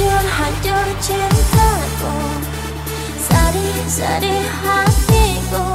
Hancur-hancur cintaku Sedih-sedih hatiku Bila